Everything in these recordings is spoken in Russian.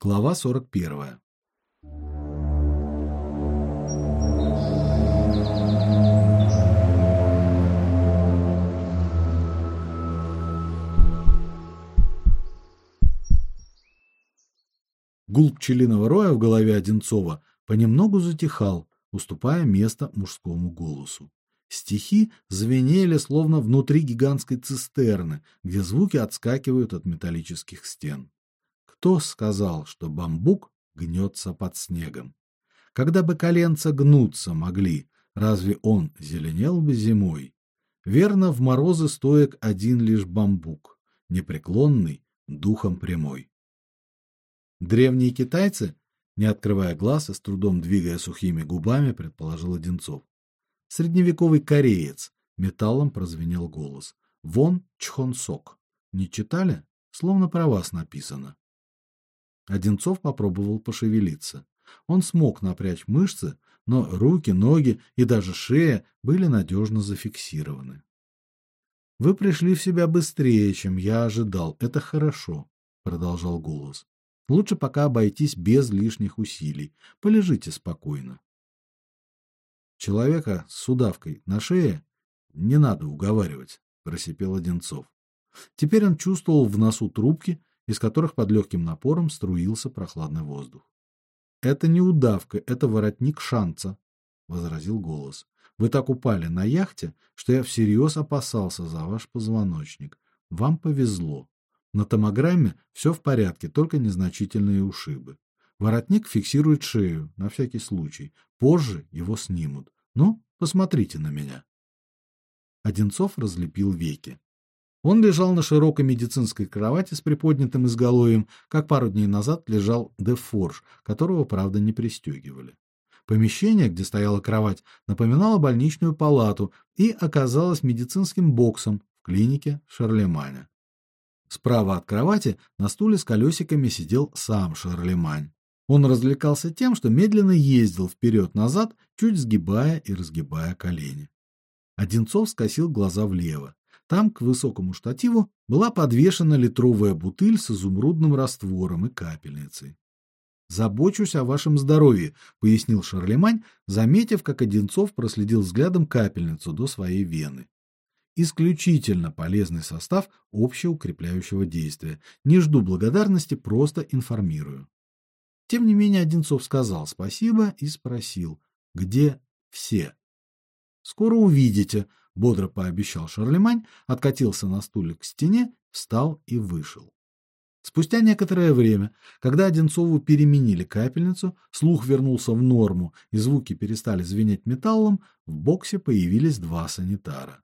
Глава 41. Гул пчелиного роя в голове Одинцова понемногу затихал, уступая место мужскому голосу. Стихи звенели словно внутри гигантской цистерны, где звуки отскакивают от металлических стен. Кто сказал, что бамбук гнется под снегом? Когда бы коленца гнуться могли, разве он зеленел бы зимой? Верно, в морозы стоек один лишь бамбук, непреклонный, духом прямой. Древние китайцы, не открывая глаз и с трудом двигая сухими губами, предположил Одинцов. Средневековый кореец, металлом прозвенел голос. Вон Чхонсок. Не читали? Словно про вас написано. Одинцов попробовал пошевелиться. Он смог напрячь мышцы, но руки, ноги и даже шея были надежно зафиксированы. Вы пришли в себя быстрее, чем я ожидал. Это хорошо, продолжал голос. Лучше пока обойтись без лишних усилий. Полежите спокойно. Человека с удавкой на шее не надо уговаривать, просипел Одинцов. Теперь он чувствовал в носу трубки, из которых под легким напором струился прохладный воздух. Это не удавка, это воротник шанца, возразил голос. Вы так упали на яхте, что я всерьез опасался за ваш позвоночник. Вам повезло. На томограмме все в порядке, только незначительные ушибы. Воротник фиксирует шею на всякий случай. Позже его снимут. Ну, посмотрите на меня. Одинцов разлепил веки. Он лежал на широкой медицинской кровати с приподнятым изголовьем, как пару дней назад лежал Дефорж, которого, правда, не пристегивали. Помещение, где стояла кровать, напоминало больничную палату и оказалось медицинским боксом в клинике Шарлеманя. Справа от кровати на стуле с колесиками сидел сам Шарлемань. Он развлекался тем, что медленно ездил вперед назад чуть сгибая и разгибая колени. Одинцов скосил глаза влево. Там к высокому штативу была подвешена литровая бутыль с изумрудным раствором и капельницей. Забочусь о вашем здоровье, пояснил Шарлемань, заметив, как Одинцов проследил взглядом капельницу до своей вены исключительно полезный состав общеукрепляющего действия. Не жду благодарности, просто информирую. Тем не менее Одинцов сказал спасибо и спросил: "Где все?" "Скоро увидите", бодро пообещал Шарлемань, откатился на стуле к стене, встал и вышел. Спустя некоторое время, когда Одинцову переменили капельницу, слух вернулся в норму и звуки перестали звенеть металлом, в боксе появились два санитара.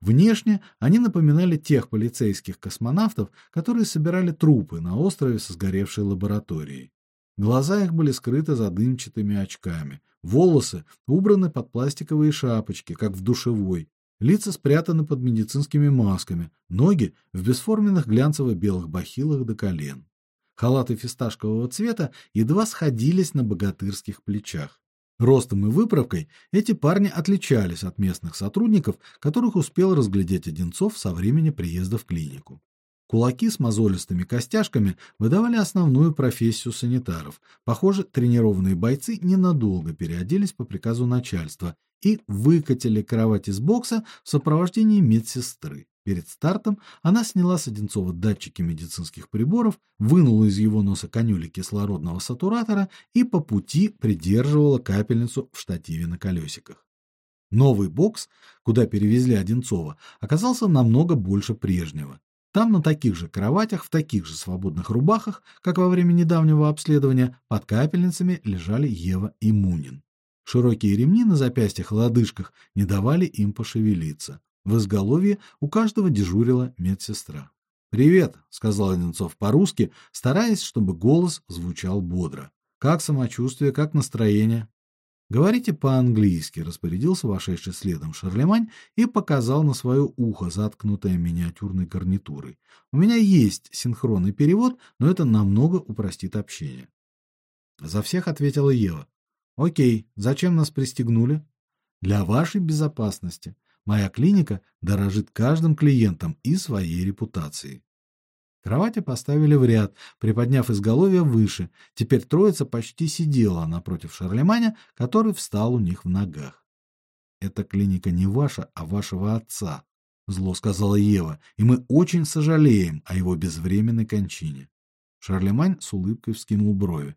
Внешне они напоминали тех полицейских космонавтов, которые собирали трупы на острове со сгоревшей лабораторией. Глаза их были скрыты за дымчатыми очками, волосы убраны под пластиковые шапочки, как в душевой, лица спрятаны под медицинскими масками, ноги в бесформенных глянцево-белых бахилах до колен. Халаты фисташкового цвета едва сходились на богатырских плечах. Ростом и выправкой эти парни отличались от местных сотрудников, которых успел разглядеть Одинцов со времени приезда в клинику. Кулаки с мозолистыми костяшками выдавали основную профессию санитаров. Похоже, тренированные бойцы ненадолго переоделись по приказу начальства и выкатили кровать из бокса в сопровождении медсестры. Перед стартом она сняла с Одинцова датчики медицинских приборов, вынула из его носа канюли кислородного сатуратора и по пути придерживала капельницу в штативе на колесиках. Новый бокс, куда перевезли Одинцова, оказался намного больше прежнего. Там на таких же кроватях, в таких же свободных рубахах, как во время недавнего обследования, под капельницами лежали Ева и Мунин. Широкие ремни на запястьях и лодыжках не давали им пошевелиться. В изголовье у каждого дежурила медсестра. "Привет", сказал Одинцов по-русски, стараясь, чтобы голос звучал бодро. "Как самочувствие, как настроение?" Говорите по-английски, распорядился вошедший следом Шарлемань и показал на свое ухо, заткнутое миниатюрной гарнитурой. У меня есть синхронный перевод, но это намного упростит общение. За всех ответила Ева. О'кей, зачем нас пристегнули? Для вашей безопасности. Моя клиника дорожит каждым клиентом и своей репутацией. Кровати поставили в ряд, приподняв изголовье выше. Теперь троица почти сидела напротив Шарлеманя, который встал у них в ногах. Эта клиника не ваша, а вашего отца, зло сказала Ева, и мы очень сожалеем о его безвременной кончине. Шарлемань с улыбкой вскинул брови.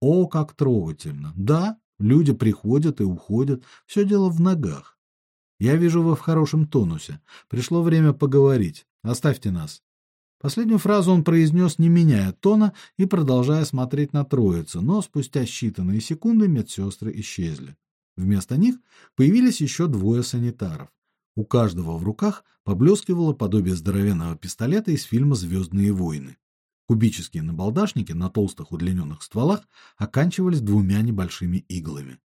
О, как трогательно. Да, люди приходят и уходят, все дело в ногах. Я вижу, вы в хорошем тонусе. Пришло время поговорить. Оставьте нас. Последнюю фразу он произнес, не меняя тона и продолжая смотреть на троицу, но спустя считанные секунды медсестры исчезли. Вместо них появились еще двое санитаров. У каждого в руках поблескивало подобие здоровенного пистолета из фильма Звездные войны. Кубические набалдашники на толстых удлиненных стволах оканчивались двумя небольшими иглами.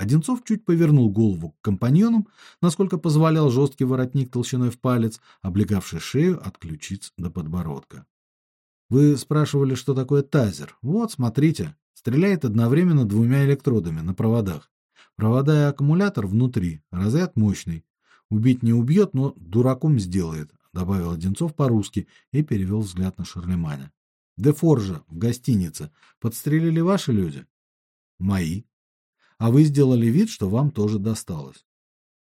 Одинцов чуть повернул голову к компаньонам, насколько позволял жесткий воротник толщиной в палец, облегавший шею от ключиц до подбородка. Вы спрашивали, что такое тазер. Вот, смотрите, стреляет одновременно двумя электродами на проводах. Провода и аккумулятор внутри, разряд мощный. Убить не убьет, но дураком сделает, добавил Одинцов по-русски и перевел взгляд на Шарлеманя. Де Форжа в гостинице подстрелили ваши люди? Мои, а вы сделали вид, что вам тоже досталось.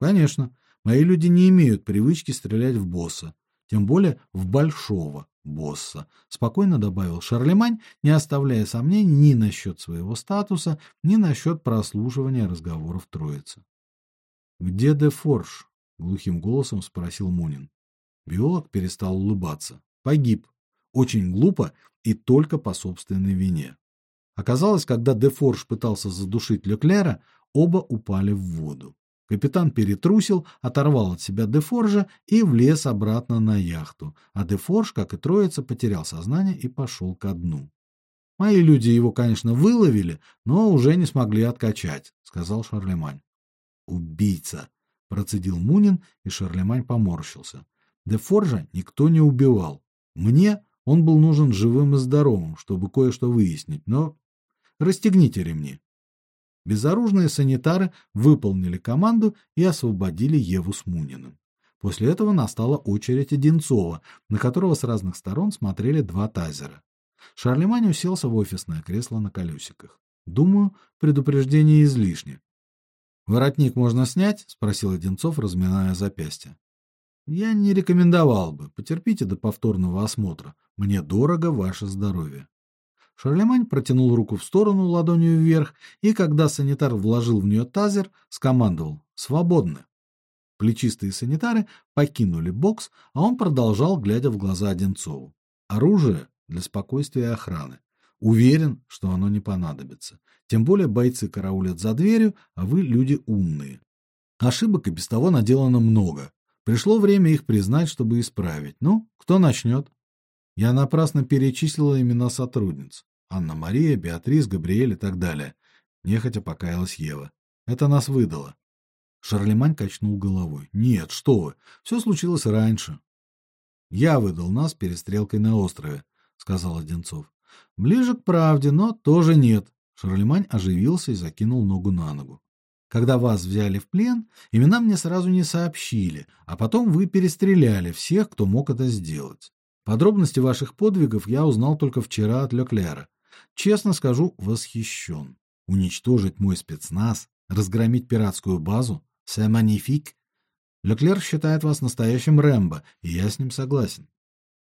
Конечно, мои люди не имеют привычки стрелять в босса, тем более в большого босса, спокойно добавил Шарлемань, не оставляя сомнений ни насчет своего статуса, ни насчет прослушивания разговоров троицы. Где де Форш? глухим голосом спросил Мунин. Биолог перестал улыбаться. Погиб. Очень глупо и только по собственной вине. Оказалось, когда Дефорж пытался задушить Леклера, оба упали в воду. Капитан перетрусил, оторвал от себя Дефоржа и влез обратно на яхту, а Дефорж, как и троица, потерял сознание и пошел ко дну. Мои люди его, конечно, выловили, но уже не смогли откачать, сказал Шарлемань. Убийца, процедил Мунин, и Шарлемань поморщился. Дефоржа никто не убивал. Мне он был нужен живым и здоровым, чтобы кое-что выяснить, но Расстегните ремни. Безоружные санитары выполнили команду и освободили Еву с Муниным. После этого настала очередь Одинцова, на которого с разных сторон смотрели два тазера. Шарлемань уселся в офисное кресло на колесиках. Думаю, предупреждение излишне. Воротник можно снять, спросил Одинцов, разминая запястье. Я не рекомендовал бы. Потерпите до повторного осмотра. Мне дорого ваше здоровье. Шарлемань протянул руку в сторону ладонью вверх, и когда санитар вложил в нее тазер, скомандовал: "Свободны". Плечистые санитары покинули бокс, а он продолжал, глядя в глаза Одинцову. Оружие для спокойствия и охраны. Уверен, что оно не понадобится. Тем более бойцы караулят за дверью, а вы люди умные. Ошибок и без того наделано много. Пришло время их признать, чтобы исправить. Ну, кто начнет? Я напрасно перечислила имена сотрудниц: Анна-Мария, Беатрис, Габриэль и так далее. Нехотя покаялась Ева. Это нас выдало. Шарлемань качнул головой. Нет, что вы? Все случилось раньше. Я выдал нас перестрелкой на острове, сказал Одинцов. Ближе к правде, но тоже нет. Шарлемань оживился и закинул ногу на ногу. Когда вас взяли в плен, имена мне сразу не сообщили, а потом вы перестреляли всех, кто мог это сделать. Подробности ваших подвигов я узнал только вчера от Леклера. Честно скажу, восхищен. Уничтожить мой спецназ, разгромить пиратскую базу — c'est magnifique. Леклер считает вас настоящим Рэмбо, и я с ним согласен.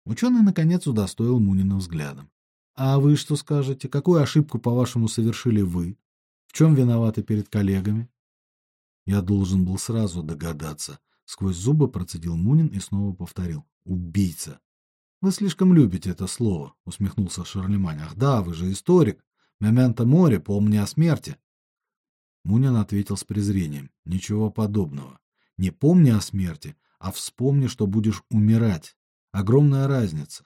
Ученый наконец удостоил Мунина взглядом. А вы что скажете? Какую ошибку, по-вашему, совершили вы? В чем виноваты перед коллегами? Я должен был сразу догадаться. Сквозь зубы процедил Мунин и снова повторил: убийца. Вы слишком любите это слово, усмехнулся Шарлемань. Ах, да, вы же историк. Мементо море, помни о смерти. Мунин ответил с презрением: ничего подобного. Не помни о смерти, а вспомни, что будешь умирать. Огромная разница.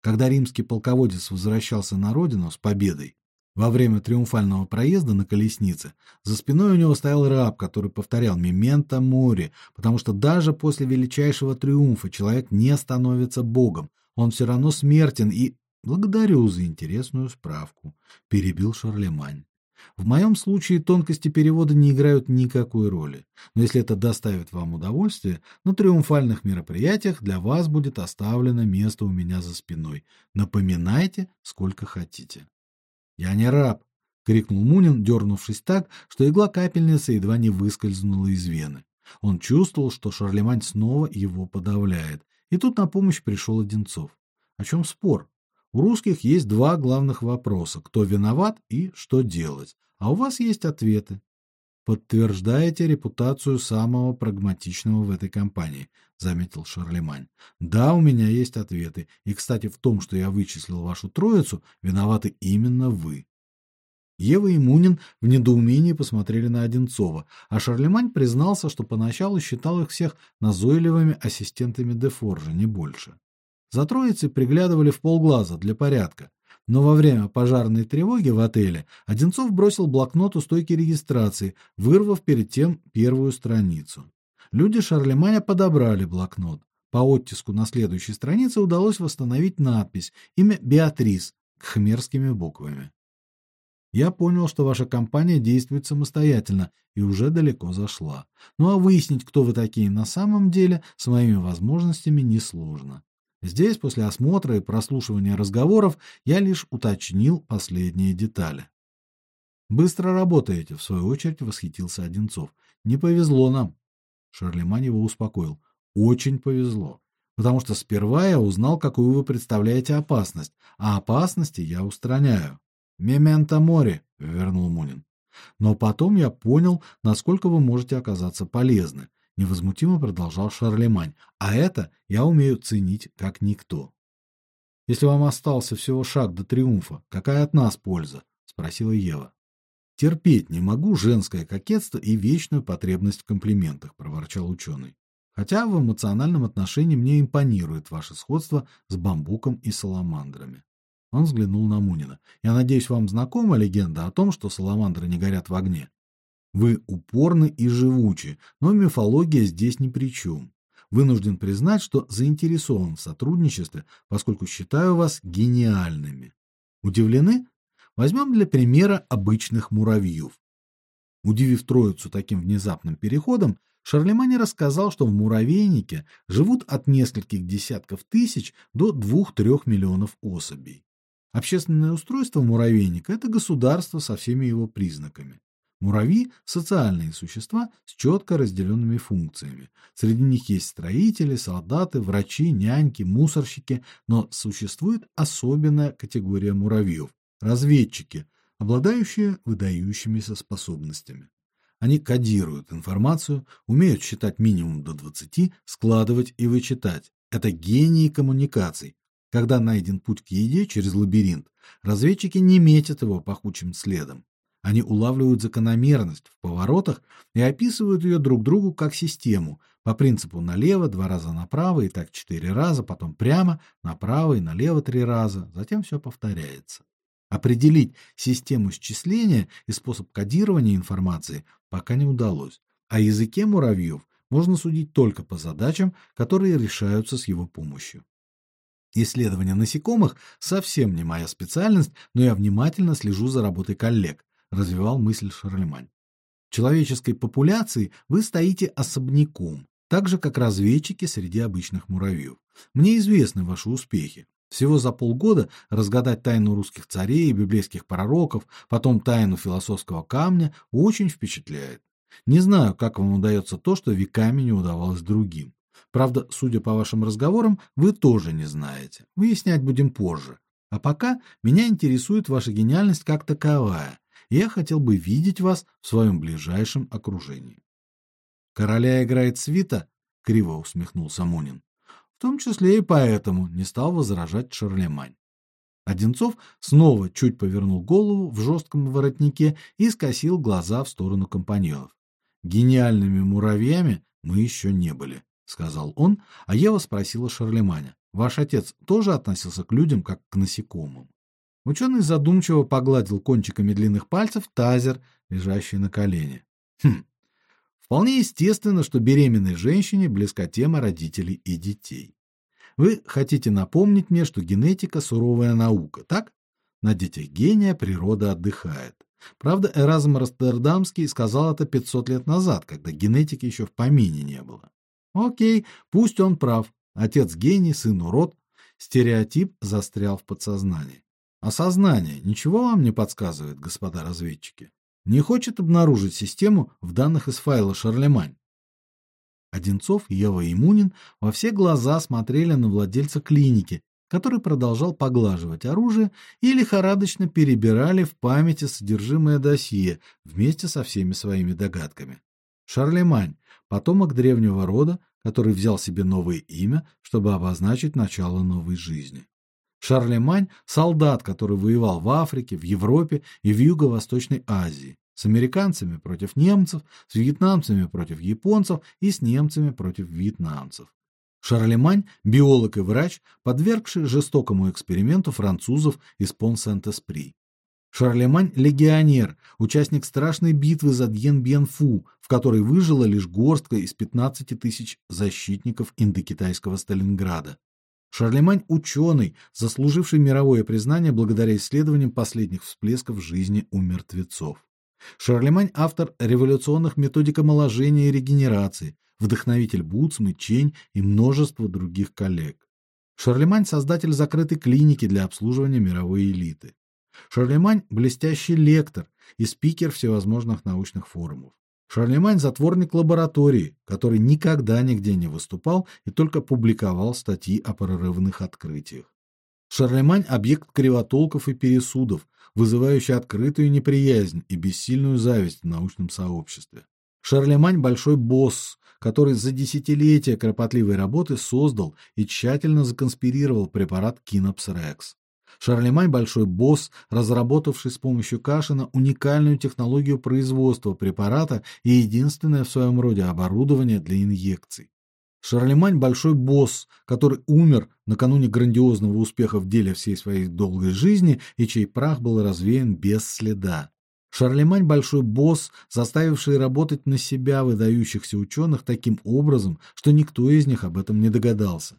Когда римский полководец возвращался на родину с победой, во время триумфального проезда на колеснице за спиной у него стоял раб, который повторял «Мементо море», потому что даже после величайшего триумфа человек не становится богом, он все равно смертен и благодарю за интересную справку, перебил Шарлемань. В моем случае тонкости перевода не играют никакой роли. Но если это доставит вам удовольствие, на триумфальных мероприятиях для вас будет оставлено место у меня за спиной. Напоминайте, сколько хотите. Я не раб, крикнул Мунин, дернувшись так, что игла капельницы едва не выскользнула из вены. Он чувствовал, что Шарлемань снова его подавляет. И тут на помощь пришел Одинцов. О чем спор? У русских есть два главных вопроса: кто виноват и что делать. А у вас есть ответы. Подтверждаете репутацию самого прагматичного в этой компании, заметил Шарлемань. Да, у меня есть ответы. И, кстати, в том, что я вычислил вашу троицу, виноваты именно вы. Ева и Мунин в недоумении посмотрели на Одинцова, а Шарлемань признался, что поначалу считал их всех назойливыми ассистентами Дефоржа, не больше. За троицей приглядывали в полглаза для порядка. Но во время пожарной тревоги в отеле Одинцов бросил блокнот у стойки регистрации, вырвав перед тем первую страницу. Люди Шарлеманя подобрали блокнот. По оттиску на следующей странице удалось восстановить надпись имя Беатрис кхмерскими буквами. Я понял, что ваша компания действует самостоятельно и уже далеко зашла. Ну а выяснить, кто вы такие на самом деле, с моими возможностями несложно. Здесь, после осмотра и прослушивания разговоров, я лишь уточнил последние детали. Быстро работаете, в свою очередь восхитился Одинцов. Не повезло нам. Шарлемань его успокоил. Очень повезло, потому что сперва я узнал, какую вы представляете опасность, а опасности я устраняю. Мементо море, вернул Мунин. Но потом я понял, насколько вы можете оказаться полезны невозмутимо продолжал Шарлемань. А это я умею ценить как никто. Если вам остался всего шаг до триумфа, какая от нас польза? спросила Ева. Терпеть не могу женское кокетство и вечную потребность в комплиментах, проворчал ученый. Хотя в эмоциональном отношении мне импонирует ваше сходство с бамбуком и саламандрами. Он взглянул на Мунина. Я надеюсь, вам знакома легенда о том, что саламандры не горят в огне. Вы упорны и живучи, но мифология здесь ни при чем. Вынужден признать, что заинтересован в сотрудничестве, поскольку считаю вас гениальными. Удивлены? Возьмем для примера обычных муравьев. Удивив троицу таким внезапным переходом, Шарлемань рассказал, что в муравейнике живут от нескольких десятков тысяч до двух-трех миллионов особей. Общественное устройство муравейника это государство со всеми его признаками. Муравьи социальные существа с четко разделенными функциями. Среди них есть строители, солдаты, врачи, няньки, мусорщики, но существует особенная категория муравьев разведчики, обладающие выдающимися способностями. Они кодируют информацию, умеют считать минимум до 20, складывать и вычитать. Это гении коммуникаций. Когда найден путь к еде через лабиринт, разведчики не метят его пахучим следом. Они улавливают закономерность в поворотах и описывают ее друг другу как систему, по принципу налево два раза направо и так четыре раза, потом прямо, направо и налево три раза, затем все повторяется. Определить систему счисления и способ кодирования информации пока не удалось. О языке муравьев можно судить только по задачам, которые решаются с его помощью. Исследование насекомых совсем не моя специальность, но я внимательно слежу за работой коллег, развивал мысль Шарлемань. В человеческой популяции вы стоите особняком, так же как разведчики среди обычных муравьев. Мне известны ваши успехи. Всего за полгода разгадать тайну русских царей и библейских пророков, потом тайну философского камня очень впечатляет. Не знаю, как вам удается то, что веками не удавалось другим. Правда, судя по вашим разговорам, вы тоже не знаете. Выяснять будем позже. А пока меня интересует ваша гениальность как таковая я хотел бы видеть вас в своем ближайшем окружении. Короля играет свита, криво усмехнулся Мунин. В том числе и поэтому не стал возражать Шарлемань. Одинцов снова чуть повернул голову в жестком воротнике и скосил глаза в сторону компаньонов. Гениальными муравьями мы еще не были, сказал он, а Ева спросила Шарлеманя: "Ваш отец тоже относился к людям как к насекомым?" Ученый задумчиво погладил кончиками длинных пальцев тазер, лежащий на колене. Хм. Вполне естественно, что беременной женщине близка тема родителей и детей. Вы хотите напомнить мне, что генетика суровая наука, так? На детях гения природа отдыхает. Правда, Эразм Роттердамский сказал это 500 лет назад, когда генетики еще в помине не было. О'кей, пусть он прав. Отец гений, сын урод. Стереотип застрял в подсознании. А сознание ничего вам не подсказывает, господа разведчики? Не хочет обнаружить систему в данных из файла Шарлемань? Одинцов, Ева и Мунин во все глаза смотрели на владельца клиники, который продолжал поглаживать оружие и лихорадочно перебирали в памяти содержимое досье вместе со всеми своими догадками. Шарлемань, потомок древнего рода, который взял себе новое имя, чтобы обозначить начало новой жизни. Шарлемань солдат, который воевал в Африке, в Европе и в Юго-Восточной Азии, с американцами против немцев, с вьетнамцами против японцев и с немцами против вьетнамцев. Шарлемань биолог и врач, подвергший жестокому эксперименту французов из Пон-Сент-Эспри. Шарлемань легионер, участник страшной битвы за Дьен-Бьен-Фу, в которой выжила лишь горстка из 15 тысяч защитников индокитайского Сталинграда. Шарлемань ученый, заслуживший мировое признание благодаря исследованиям последних всплесков жизни у мертвецов. Шарлемань автор революционных методик омоложения и регенерации, вдохновитель Буцмы, Чень и множества других коллег. Шарлемань создатель закрытой клиники для обслуживания мировой элиты. Шарлемань блестящий лектор и спикер всевозможных научных форумов. Шарлемань затворник лаборатории, который никогда нигде не выступал и только публиковал статьи о прорывных открытиях. Шарлемань объект кривотолков и пересудов, вызывающий открытую неприязнь и бессильную зависть в научном сообществе. Шарлемань большой босс, который за десятилетия кропотливой работы создал и тщательно законспирировал препарат Кинопс Рекс. Шарлемань большой босс, разработавший с помощью Кашина уникальную технологию производства препарата и единственное в своем роде оборудование для инъекций. Шарлемань большой босс, который умер накануне грандиозного успеха в деле всей своей долгой жизни и чей прах был развеян без следа. Шарлемань большой босс, заставивший работать на себя выдающихся ученых таким образом, что никто из них об этом не догадался.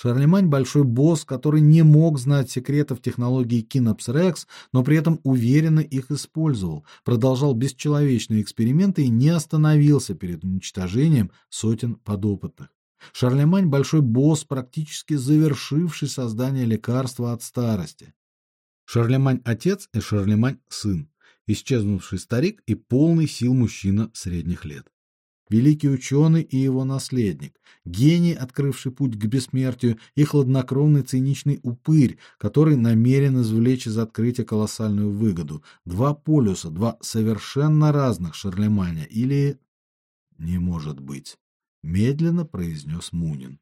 Шарлемань большой босс, который не мог знать секретов технологии Кинопс Рекс, но при этом уверенно их использовал, продолжал бесчеловечные эксперименты и не остановился перед уничтожением сотен подопытных. Шарлемань большой босс, практически завершивший создание лекарства от старости. Шарлемань отец и Шарлемань сын исчезнувший старик и полный сил мужчина средних лет. Великий ученый и его наследник, гений, открывший путь к бессмертию, и хладнокровный циничный упырь, который намерен извлечь из открытия колоссальную выгоду. Два полюса, два совершенно разных Шарлеманя или не может быть, медленно произнес Мунин.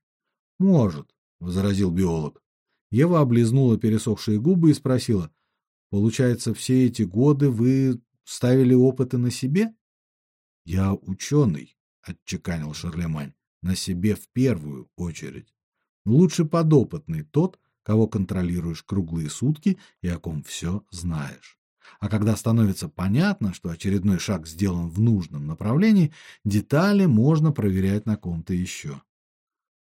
Может, возразил биолог. Ева облизнула пересохшие губы и спросила: Получается, все эти годы вы ставили опыты на себе? Я ученый, отчеканил Шарлемань, на себе в первую очередь. Лучше подопытный тот, кого контролируешь круглые сутки и о ком все знаешь. А когда становится понятно, что очередной шаг сделан в нужном направлении, детали можно проверять на ком-то еще.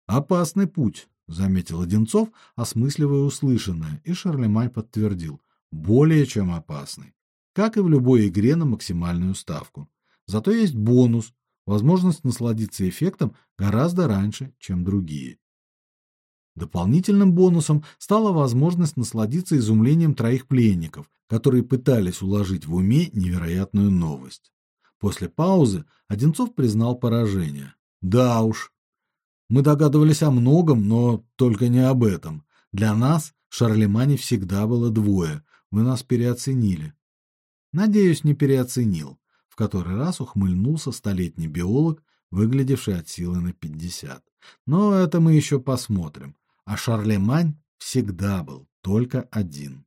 Опасный путь, заметил Одинцов, осмысливая услышанное, и Шарлемань подтвердил более чем опасный, как и в любой игре на максимальную ставку. Зато есть бонус возможность насладиться эффектом гораздо раньше, чем другие. Дополнительным бонусом стала возможность насладиться изумлением троих пленников, которые пытались уложить в уме невероятную новость. После паузы Одинцов признал поражение. Да уж. Мы догадывались о многом, но только не об этом. Для нас Шарлемане всегда было двое, вы нас переоценили. Надеюсь, не переоценил. Который раз ухмыльнулся столетний биолог, выглядевший от силы на пятьдесят. Но это мы еще посмотрим. А Шарлемань всегда был только один.